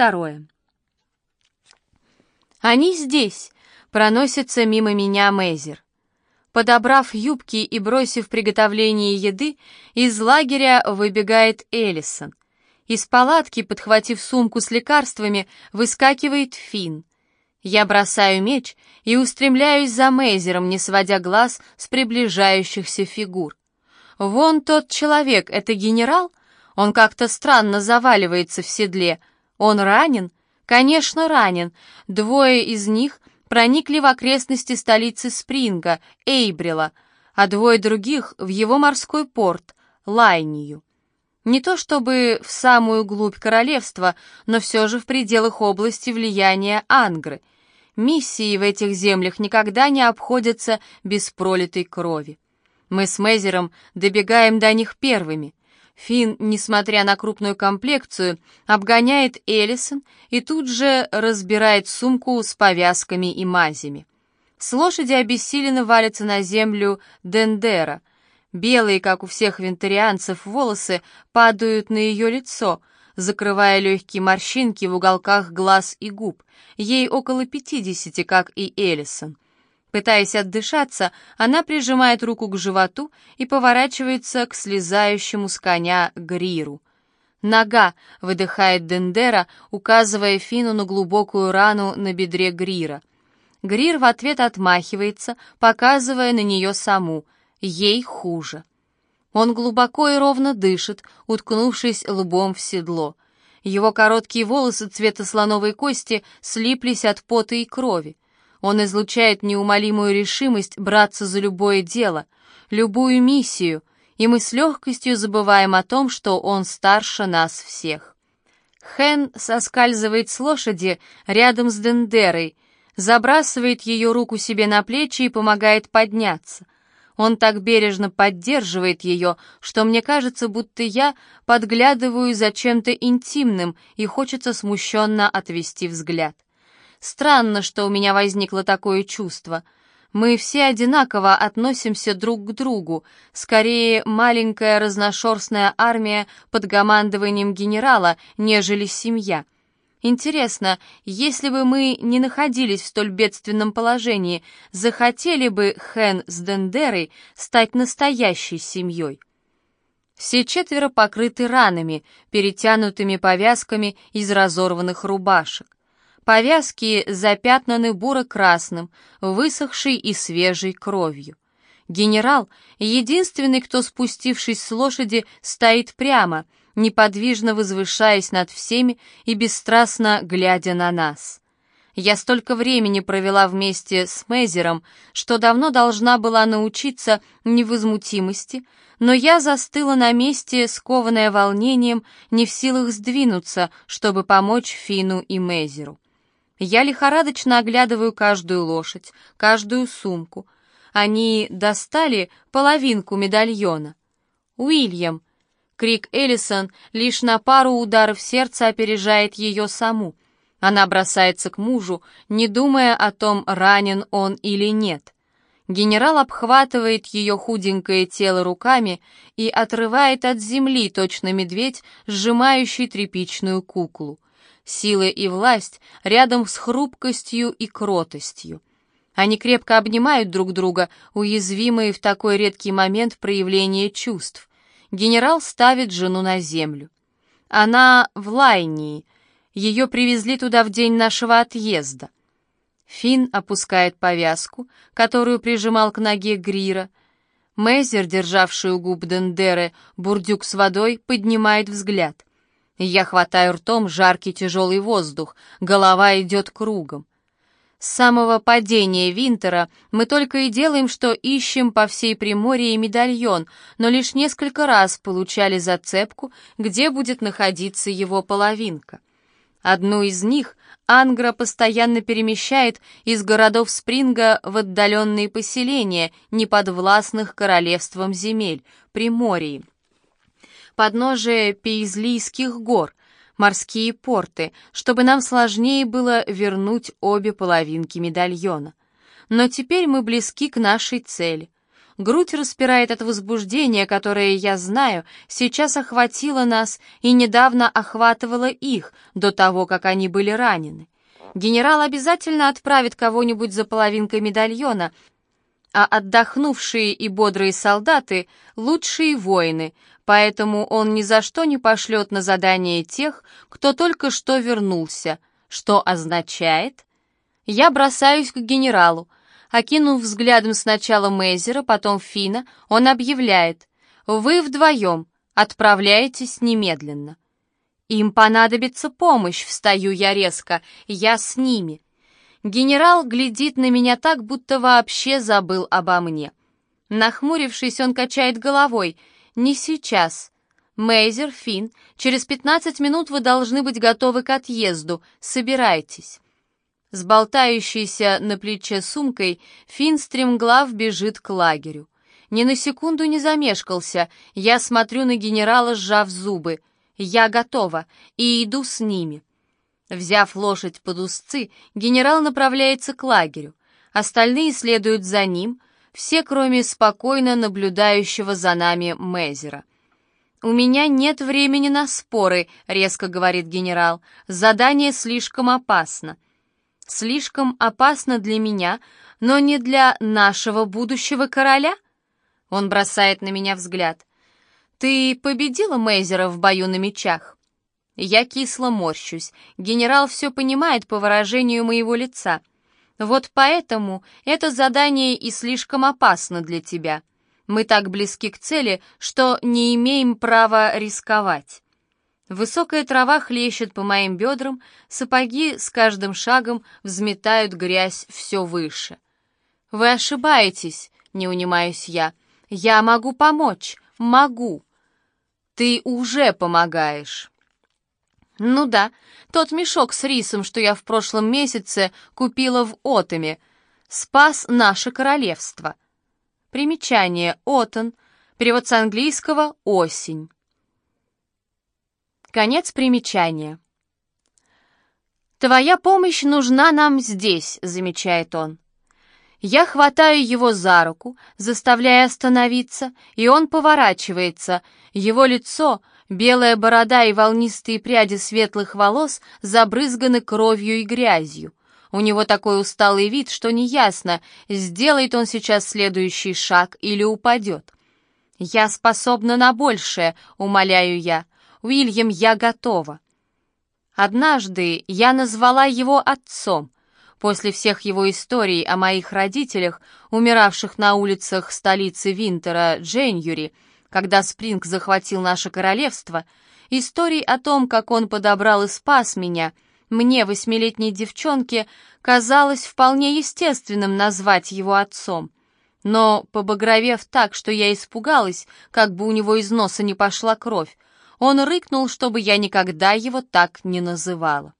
второе. Они здесь, проносится мимо меня Мейзер. Подобрав юбки и бросив приготовление еды, из лагеря выбегает Эллисон. Из палатки, подхватив сумку с лекарствами, выскакивает Финн. Я бросаю меч и устремляюсь за Мейзером, не сводя глаз с приближающихся фигур. Вон тот человек, это генерал? Он как-то странно заваливается в седле. Он ранен? Конечно, ранен. Двое из них проникли в окрестности столицы Спринга, Эйбрила, а двое других — в его морской порт, Лайнию. Не то чтобы в самую глубь королевства, но все же в пределах области влияния Ангры. Миссии в этих землях никогда не обходятся без пролитой крови. Мы с Мезером добегаем до них первыми. Финн, несмотря на крупную комплекцию, обгоняет Эллисон и тут же разбирает сумку с повязками и мазями. С лошади обессиленно валится на землю Дендера. Белые, как у всех вентарианцев, волосы падают на ее лицо, закрывая легкие морщинки в уголках глаз и губ. Ей около пятидесяти, как и Эллисон. Пытаясь отдышаться, она прижимает руку к животу и поворачивается к слезающему с коня Гриру. «Нога!» — выдыхает Дендера, указывая Фину на глубокую рану на бедре Грира. Грир в ответ отмахивается, показывая на нее саму. Ей хуже. Он глубоко и ровно дышит, уткнувшись лбом в седло. Его короткие волосы цвета слоновой кости слиплись от пота и крови. Он излучает неумолимую решимость браться за любое дело, любую миссию, и мы с легкостью забываем о том, что он старше нас всех. Хэн соскальзывает с лошади рядом с Дендерой, забрасывает ее руку себе на плечи и помогает подняться. Он так бережно поддерживает ее, что мне кажется, будто я подглядываю за чем-то интимным и хочется смущенно отвести взгляд. Странно, что у меня возникло такое чувство. Мы все одинаково относимся друг к другу, скорее маленькая разношерстная армия под командованием генерала, нежели семья. Интересно, если бы мы не находились в столь бедственном положении, захотели бы Хэн с Дендерой стать настоящей семьей? Все четверо покрыты ранами, перетянутыми повязками из разорванных рубашек. Повязки запятнаны буро-красным, высохшей и свежей кровью. Генерал, единственный, кто, спустившись с лошади, стоит прямо, неподвижно возвышаясь над всеми и бесстрастно глядя на нас. Я столько времени провела вместе с Мейзером, что давно должна была научиться невозмутимости, но я застыла на месте, скованная волнением, не в силах сдвинуться, чтобы помочь Фину и Мейзеру. Я лихорадочно оглядываю каждую лошадь, каждую сумку. Они достали половинку медальона. «Уильям!» Крик Эллисон лишь на пару ударов сердца опережает ее саму. Она бросается к мужу, не думая о том, ранен он или нет. Генерал обхватывает ее худенькое тело руками и отрывает от земли точно медведь, сжимающий тряпичную куклу сила и власть рядом с хрупкостью и кротостью. Они крепко обнимают друг друга, уязвимые в такой редкий момент проявления чувств. Генерал ставит жену на землю. Она в Лайнии. Ее привезли туда в день нашего отъезда. Финн опускает повязку, которую прижимал к ноге Грира. Мейзер, державший у губ Дендеры бурдюк с водой, поднимает взгляд. Я хватаю ртом жаркий тяжелый воздух, голова идет кругом. С самого падения Винтера мы только и делаем, что ищем по всей Приморье медальон, но лишь несколько раз получали зацепку, где будет находиться его половинка. Одну из них Ангра постоянно перемещает из городов Спринга в отдаленные поселения, неподвластных королевством земель, Приморье подножие Пейзлийских гор, морские порты, чтобы нам сложнее было вернуть обе половинки медальона. Но теперь мы близки к нашей цели. Грудь распирает от возбуждения, которое, я знаю, сейчас охватило нас и недавно охватывало их, до того, как они были ранены. Генерал обязательно отправит кого-нибудь за половинкой медальона, а отдохнувшие и бодрые солдаты — лучшие воины, поэтому он ни за что не пошлет на задание тех, кто только что вернулся, что означает... Я бросаюсь к генералу. Окинув взглядом сначала Мейзера, потом Фина, он объявляет «Вы вдвоем отправляетесь немедленно». «Им понадобится помощь», — встаю я резко, «я с ними». Генерал глядит на меня так, будто вообще забыл обо мне. Нахмурившись, он качает головой. «Не сейчас. Мейзер, Фин, через пятнадцать минут вы должны быть готовы к отъезду. Собирайтесь». С болтающейся на плече сумкой Фин стремглав бежит к лагерю. Ни на секунду не замешкался, я смотрю на генерала, сжав зубы. Я готова и иду с ними. Взяв лошадь под узцы, генерал направляется к лагерю. Остальные следуют за ним, все, кроме спокойно наблюдающего за нами Мезера. «У меня нет времени на споры», — резко говорит генерал. «Задание слишком опасно». «Слишком опасно для меня, но не для нашего будущего короля?» Он бросает на меня взгляд. «Ты победила Мейзера в бою на мечах?» Я кисло морщусь. Генерал все понимает по выражению моего лица. Вот поэтому это задание и слишком опасно для тебя. Мы так близки к цели, что не имеем права рисковать. Высокая трава хлещет по моим бедрам, сапоги с каждым шагом взметают грязь все выше. «Вы ошибаетесь», — не унимаюсь я. «Я могу помочь, могу». Ты уже помогаешь. Ну да, тот мешок с рисом, что я в прошлом месяце купила в Отоме, спас наше королевство. Примечание «Отон», перевод с английского «осень». Конец примечания. «Твоя помощь нужна нам здесь», — замечает он. Я хватаю его за руку, заставляя остановиться, и он поворачивается. Его лицо, белая борода и волнистые пряди светлых волос забрызганы кровью и грязью. У него такой усталый вид, что неясно, сделает он сейчас следующий шаг или упадет. «Я способна на большее», — умоляю я. «Уильям, я готова». Однажды я назвала его отцом — После всех его историй о моих родителях, умиравших на улицах столицы Винтера, Дженюри, когда Спринг захватил наше королевство, историй о том, как он подобрал и спас меня, мне, восьмилетней девчонке, казалось вполне естественным назвать его отцом. Но, побагровев так, что я испугалась, как бы у него из носа не пошла кровь, он рыкнул, чтобы я никогда его так не называла.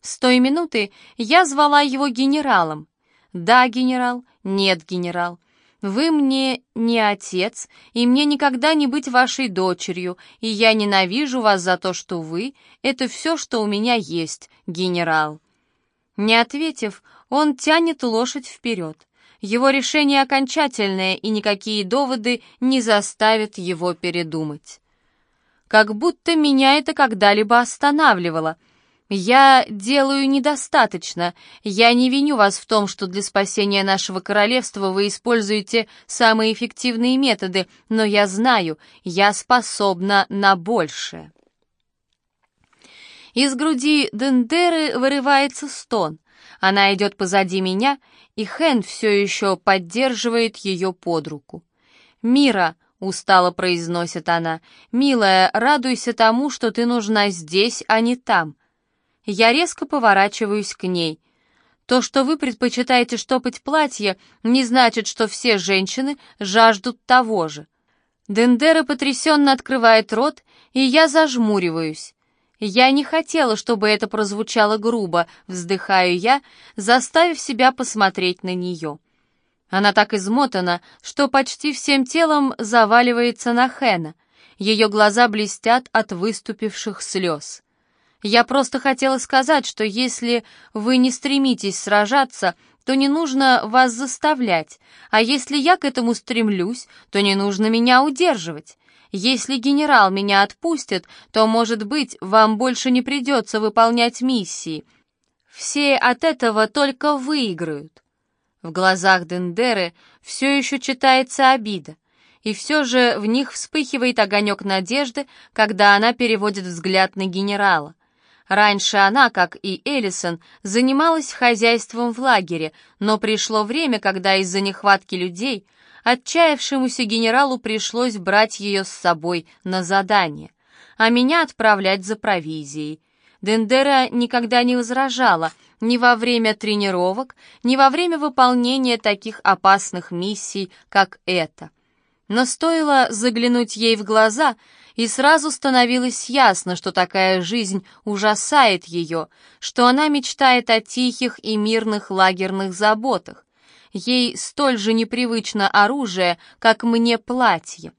С той минуты я звала его генералом. Да, генерал, нет, генерал. Вы мне не отец, и мне никогда не быть вашей дочерью, и я ненавижу вас за то, что вы — это все, что у меня есть, генерал». Не ответив, он тянет лошадь вперед. Его решение окончательное, и никакие доводы не заставят его передумать. Как будто меня это когда-либо останавливало — «Я делаю недостаточно. Я не виню вас в том, что для спасения нашего королевства вы используете самые эффективные методы, но я знаю, я способна на большее». Из груди Дендеры вырывается стон. Она идет позади меня, и Хэн все еще поддерживает ее под руку. «Мира», — устало произносит она, — «милая, радуйся тому, что ты нужна здесь, а не там. Я резко поворачиваюсь к ней. То, что вы предпочитаете штопать платье, не значит, что все женщины жаждут того же. Дендера потрясенно открывает рот, и я зажмуриваюсь. Я не хотела, чтобы это прозвучало грубо, вздыхаю я, заставив себя посмотреть на нее. Она так измотана, что почти всем телом заваливается на Хэна. Ее глаза блестят от выступивших слез. Я просто хотела сказать, что если вы не стремитесь сражаться, то не нужно вас заставлять, а если я к этому стремлюсь, то не нужно меня удерживать. Если генерал меня отпустит, то, может быть, вам больше не придется выполнять миссии. Все от этого только выиграют». В глазах Дендеры все еще читается обида, и все же в них вспыхивает огонек надежды, когда она переводит взгляд на генерала. Раньше она, как и Эллисон, занималась хозяйством в лагере, но пришло время, когда из-за нехватки людей отчаявшемуся генералу пришлось брать ее с собой на задание, а меня отправлять за провизией. Дендера никогда не возражала ни во время тренировок, ни во время выполнения таких опасных миссий, как эта. Но стоило заглянуть ей в глаза — и сразу становилось ясно, что такая жизнь ужасает ее, что она мечтает о тихих и мирных лагерных заботах. Ей столь же непривычно оружие, как мне платье.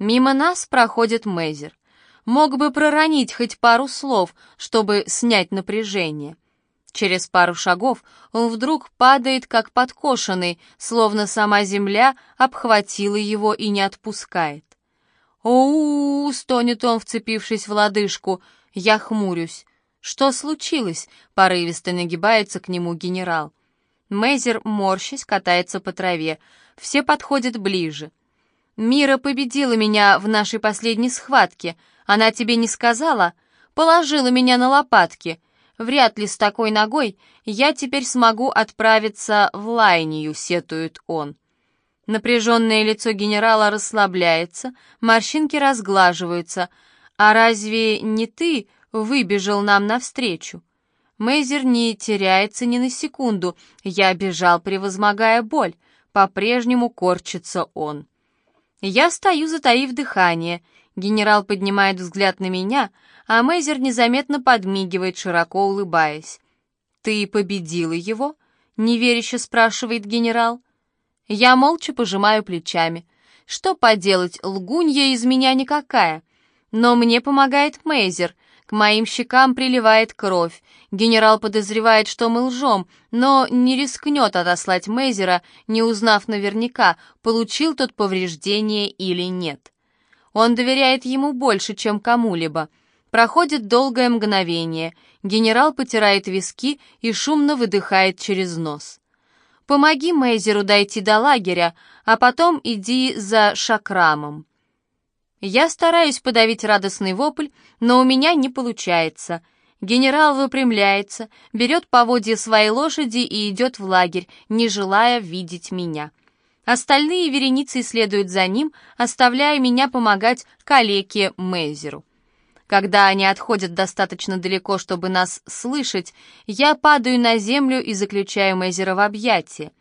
Мимо нас проходит Мейзер. Мог бы проронить хоть пару слов, чтобы снять напряжение. Через пару шагов он вдруг падает, как подкошенный, словно сама земля обхватила его и не отпускает. «Оу!» — стонет он, вцепившись в лодыжку. Я хмурюсь. «Что случилось?» — порывисто нагибается к нему генерал. Мейзер, морщись, катается по траве. Все подходят ближе. «Мира победила меня в нашей последней схватке. Она тебе не сказала? Положила меня на лопатки. Вряд ли с такой ногой я теперь смогу отправиться в Лайнию», — сетует он. Напряженное лицо генерала расслабляется, морщинки разглаживаются. «А разве не ты выбежал нам навстречу?» Мейзер не теряется ни на секунду. Я бежал, превозмогая боль. По-прежнему корчится он. Я стою, затаив дыхание. Генерал поднимает взгляд на меня, а Мейзер незаметно подмигивает, широко улыбаясь. «Ты победила его?» — неверяще спрашивает генерал. Я молча пожимаю плечами. Что поделать, лгунья из меня никакая. Но мне помогает Мейзер. К моим щекам приливает кровь. Генерал подозревает, что мы лжем, но не рискнет отослать Мейзера, не узнав наверняка, получил тот повреждение или нет. Он доверяет ему больше, чем кому-либо. Проходит долгое мгновение. Генерал потирает виски и шумно выдыхает через нос. Помоги Мейзеру дойти до лагеря, а потом иди за Шакрамом. Я стараюсь подавить радостный вопль, но у меня не получается. Генерал выпрямляется, берет поводья своей лошади и идет в лагерь, не желая видеть меня. Остальные вереницы следуют за ним, оставляя меня помогать калеке Мейзеру. Когда они отходят достаточно далеко, чтобы нас слышать, я падаю на землю и заключаю Мейзера в объятия.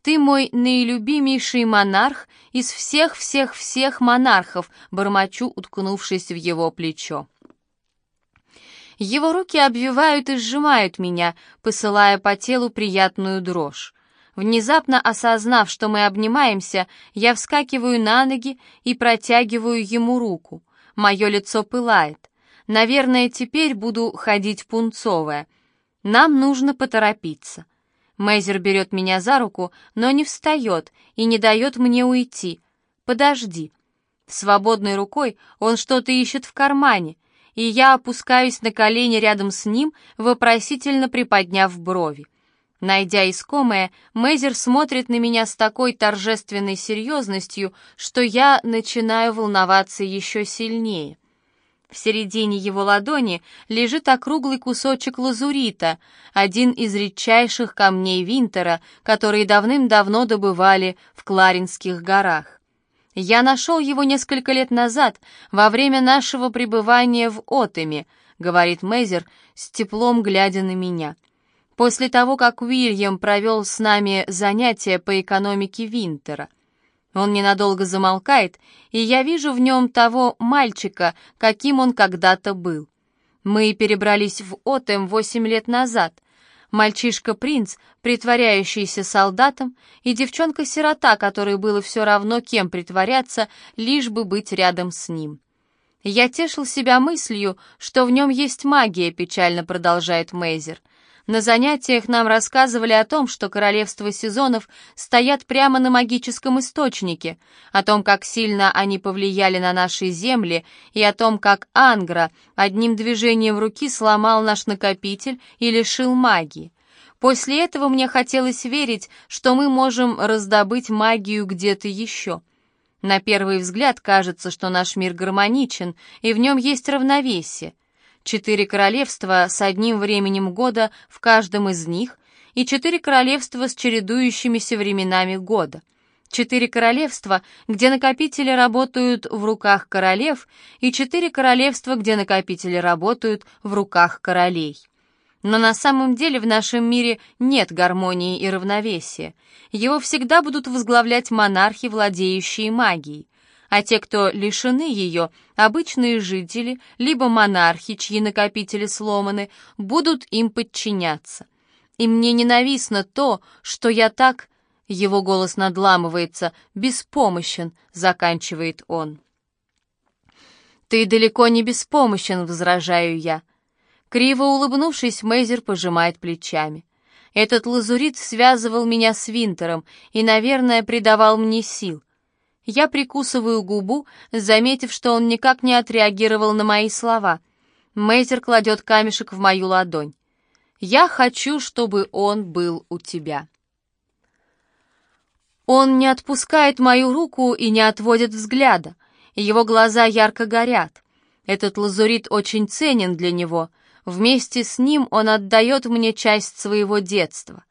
«Ты мой наилюбимейший монарх из всех-всех-всех монархов», бормочу, уткнувшись в его плечо. Его руки обвивают и сжимают меня, посылая по телу приятную дрожь. Внезапно осознав, что мы обнимаемся, я вскакиваю на ноги и протягиваю ему руку. Мое лицо пылает. Наверное, теперь буду ходить пунцовая. Нам нужно поторопиться. Мейзер берет меня за руку, но не встает и не дает мне уйти. Подожди. Свободной рукой он что-то ищет в кармане, и я опускаюсь на колени рядом с ним, вопросительно приподняв брови. Найдя искомое, Мейзер смотрит на меня с такой торжественной серьезностью, что я начинаю волноваться еще сильнее. В середине его ладони лежит округлый кусочек лазурита, один из редчайших камней Винтера, которые давным-давно добывали в Кларинских горах. «Я нашел его несколько лет назад, во время нашего пребывания в Отеме», — говорит Мейзер, с теплом глядя на меня. «После того, как Уильям провел с нами занятия по экономике Винтера». Он ненадолго замолкает, и я вижу в нем того мальчика, каким он когда-то был. Мы перебрались в Отем восемь лет назад. Мальчишка-принц, притворяющийся солдатом, и девчонка-сирота, которой было все равно, кем притворяться, лишь бы быть рядом с ним. Я тешил себя мыслью, что в нем есть магия, печально продолжает Мейзер. На занятиях нам рассказывали о том, что королевства сезонов стоят прямо на магическом источнике, о том, как сильно они повлияли на наши земли, и о том, как Ангра одним движением руки сломал наш накопитель и лишил магии. После этого мне хотелось верить, что мы можем раздобыть магию где-то еще. На первый взгляд кажется, что наш мир гармоничен, и в нем есть равновесие. Четыре королевства с одним временем года в каждом из них и четыре королевства с чередующимися временами года. Четыре королевства, где накопители работают в руках королев, и четыре королевства, где накопители работают в руках королей. Но на самом деле в нашем мире нет гармонии и равновесия. Его всегда будут возглавлять монархи, владеющие магией. А те, кто лишены ее, обычные жители, либо монархи, чьи накопители сломаны, будут им подчиняться. И мне ненавистно то, что я так... Его голос надламывается. «Беспомощен», — заканчивает он. «Ты далеко не беспомощен», — возражаю я. Криво улыбнувшись, Мейзер пожимает плечами. Этот лазурит связывал меня с Винтером и, наверное, придавал мне сил. Я прикусываю губу, заметив, что он никак не отреагировал на мои слова. Мейзер кладет камешек в мою ладонь. «Я хочу, чтобы он был у тебя». Он не отпускает мою руку и не отводит взгляда. Его глаза ярко горят. Этот лазурит очень ценен для него — Вместе с ним он отдает мне часть своего детства.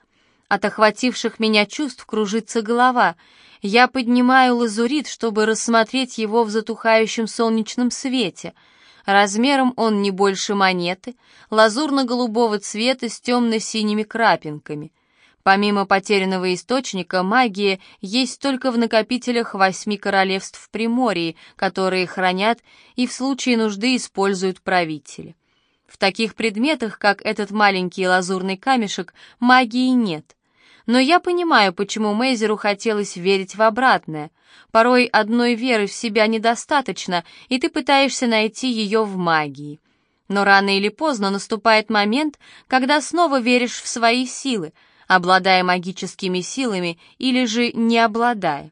От охвативших меня чувств кружится голова. Я поднимаю лазурит, чтобы рассмотреть его в затухающем солнечном свете. Размером он не больше монеты, лазурно-голубого цвета с темно-синими крапинками. Помимо потерянного источника, магия есть только в накопителях восьми королевств в Приморье, которые хранят и в случае нужды используют правители. В таких предметах, как этот маленький лазурный камешек, магии нет. Но я понимаю, почему Мейзеру хотелось верить в обратное. Порой одной веры в себя недостаточно, и ты пытаешься найти ее в магии. Но рано или поздно наступает момент, когда снова веришь в свои силы, обладая магическими силами или же не обладая.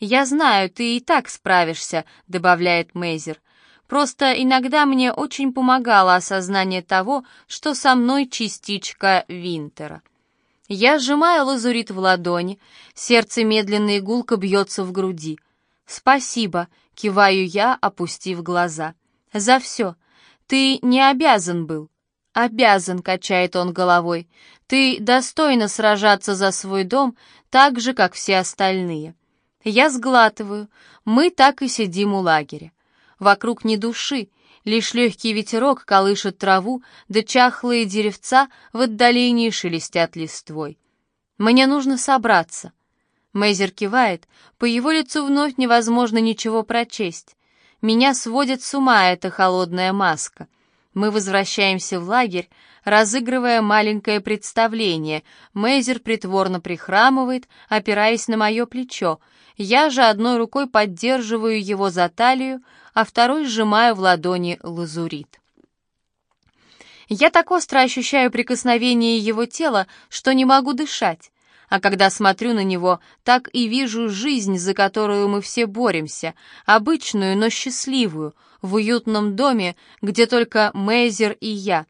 «Я знаю, ты и так справишься», — добавляет Мейзер. Просто иногда мне очень помогало осознание того, что со мной частичка Винтера. Я сжимаю лазурит в ладони, сердце медленно и гулко бьется в груди. «Спасибо», — киваю я, опустив глаза. «За все. Ты не обязан был». «Обязан», — качает он головой. «Ты достойна сражаться за свой дом так же, как все остальные». Я сглатываю. Мы так и сидим у лагеря. Вокруг ни души, лишь легкий ветерок колышет траву, да чахлые деревца в отдалении шелестят листвой. Мне нужно собраться. Мейзер кивает, по его лицу вновь невозможно ничего прочесть. Меня сводит с ума эта холодная маска. Мы возвращаемся в лагерь, разыгрывая маленькое представление. Мейзер притворно прихрамывает, опираясь на мое плечо. Я же одной рукой поддерживаю его за талию, а второй сжимаю в ладони лазурит. Я так остро ощущаю прикосновение его тела, что не могу дышать. А когда смотрю на него, так и вижу жизнь, за которую мы все боремся, обычную, но счастливую, в уютном доме, где только Мейзер и я.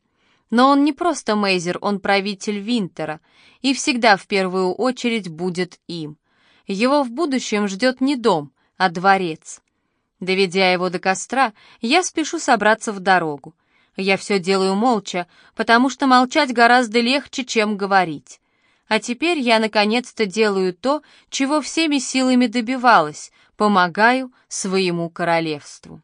Но он не просто Мейзер, он правитель Винтера, и всегда в первую очередь будет им. Его в будущем ждет не дом, а дворец. Доведя его до костра, я спешу собраться в дорогу. Я все делаю молча, потому что молчать гораздо легче, чем говорить. А теперь я наконец-то делаю то, чего всеми силами добивалась, помогаю своему королевству.